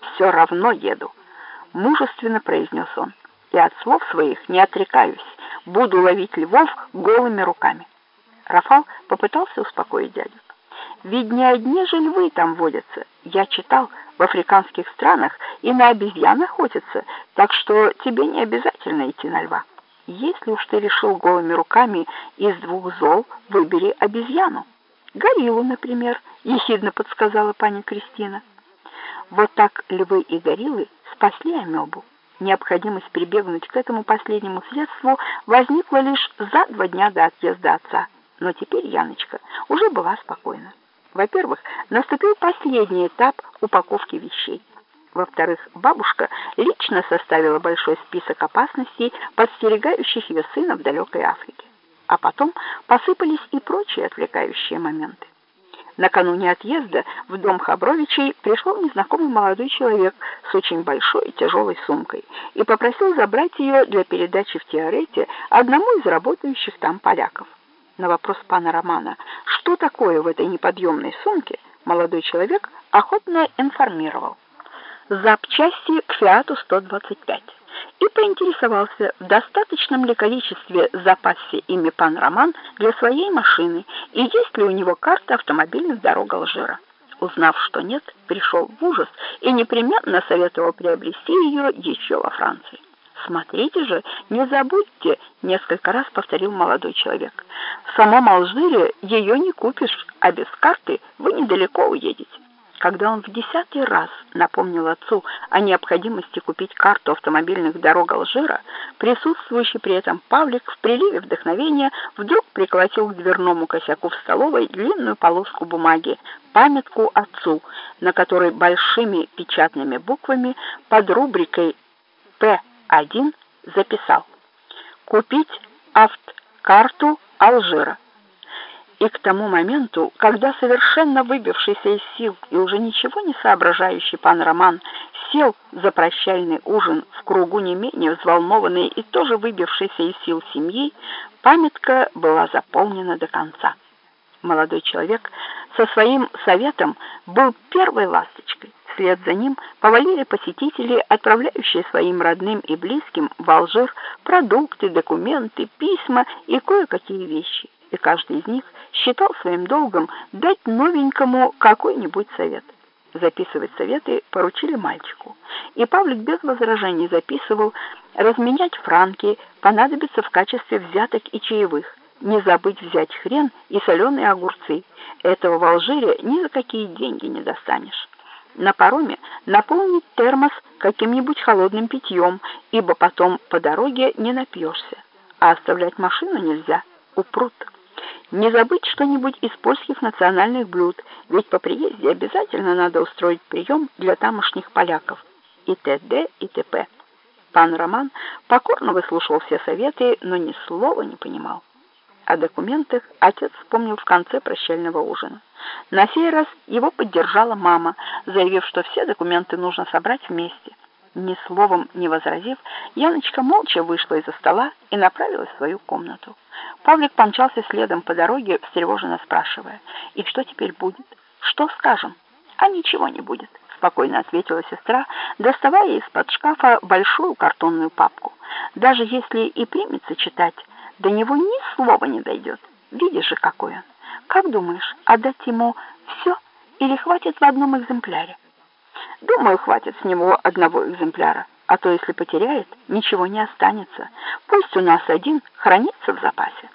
все равно еду», — мужественно произнес он. «И от слов своих не отрекаюсь, буду ловить львов голыми руками». Рафал попытался успокоить дядю. «Ведь не одни же львы там водятся. Я читал, в африканских странах и на обезьян охотятся, так что тебе не обязательно идти на льва. Если уж ты решил голыми руками из двух зол, выбери обезьяну. Гориллу, например, ехидно подсказала пани Кристина. Вот так львы и гориллы спасли амебу. Необходимость прибегнуть к этому последнему средству возникла лишь за два дня до отъезда отца. Но теперь Яночка уже была спокойна. Во-первых, наступил последний этап упаковки вещей. Во-вторых, бабушка лично составила большой список опасностей, подстерегающих ее сына в далекой Африке. А потом посыпались и прочие отвлекающие моменты. Накануне отъезда в дом Хабровичей пришел незнакомый молодой человек с очень большой и тяжелой сумкой и попросил забрать ее для передачи в Тиарете одному из работающих там поляков. На вопрос пана Романа, что такое в этой неподъемной сумке, молодой человек охотно информировал. Запчасти к Фиату 125 и поинтересовался, в достаточном ли количестве запасе ими пан Роман для своей машины и есть ли у него карта автомобильных дорог Алжира. Узнав, что нет, пришел в ужас и непременно советовал приобрести ее еще во Франции. «Смотрите же, не забудьте!» — несколько раз повторил молодой человек. «В самом Алжире ее не купишь, а без карты вы недалеко уедете». Когда он в десятый раз напомнил отцу о необходимости купить карту автомобильных дорог Алжира, присутствующий при этом Павлик в приливе вдохновения вдруг приколотил к дверному косяку в столовой длинную полоску бумаги, памятку отцу, на которой большими печатными буквами под рубрикой «П» один записал «Купить авткарту Алжира». И к тому моменту, когда совершенно выбившийся из сил и уже ничего не соображающий пан Роман сел за прощальный ужин в кругу не менее взволнованной и тоже выбившейся из сил семьи, памятка была заполнена до конца. Молодой человек со своим советом был первой ласточкой. Вслед за ним повалили посетители, отправляющие своим родным и близким в Алжир продукты, документы, письма и кое-какие вещи. И каждый из них считал своим долгом дать новенькому какой-нибудь совет. Записывать советы поручили мальчику. И Павлик без возражений записывал разменять франки понадобится в качестве взяток и чаевых. Не забыть взять хрен и соленые огурцы. Этого в Алжире ни за какие деньги не достанешь на пароме наполнить термос каким-нибудь холодным питьем, ибо потом по дороге не напьешься, а оставлять машину нельзя, упрут. Не забыть что-нибудь из польских национальных блюд, ведь по приезде обязательно надо устроить прием для тамошних поляков, и т.д. и т.п. Пан Роман покорно выслушивал все советы, но ни слова не понимал. О документах отец вспомнил в конце прощального ужина. На сей раз его поддержала мама, заявив, что все документы нужно собрать вместе. Ни словом не возразив, Яночка молча вышла из-за стола и направилась в свою комнату. Павлик помчался следом по дороге, встревоженно спрашивая, «И что теперь будет? Что скажем?» «А ничего не будет», — спокойно ответила сестра, доставая из-под шкафа большую картонную папку. «Даже если и примется читать, до него ни слова не дойдет. Видишь же, какой он. Как думаешь, отдать ему все или хватит в одном экземпляре? Думаю, хватит с него одного экземпляра, а то если потеряет, ничего не останется. Пусть у нас один хранится в запасе.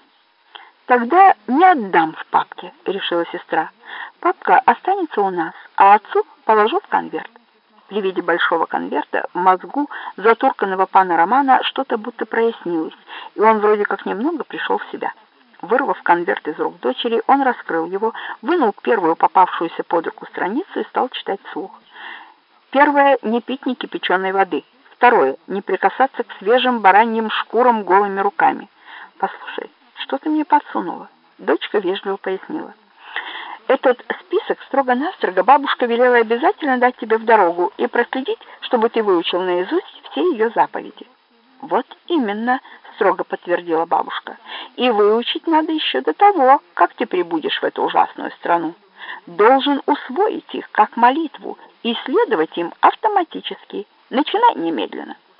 Тогда не отдам в папке, решила сестра. Папка останется у нас, а отцу положу в конверт. При виде большого конверта в мозгу затурканного пана Романа что-то будто прояснилось, и он вроде как немного пришел в себя. Вырвав конверт из рук дочери, он раскрыл его, вынул первую попавшуюся под руку страницу и стал читать вслух. Первое — не пить ни кипяченой воды. Второе — не прикасаться к свежим бараньим шкурам голыми руками. Послушай, что ты мне подсунула? Дочка вежливо пояснила. Этот список строго-настрого бабушка велела обязательно дать тебе в дорогу и проследить, чтобы ты выучил наизусть все ее заповеди. Вот именно, строго подтвердила бабушка. И выучить надо еще до того, как ты прибудешь в эту ужасную страну. Должен усвоить их как молитву и следовать им автоматически. Начинай немедленно.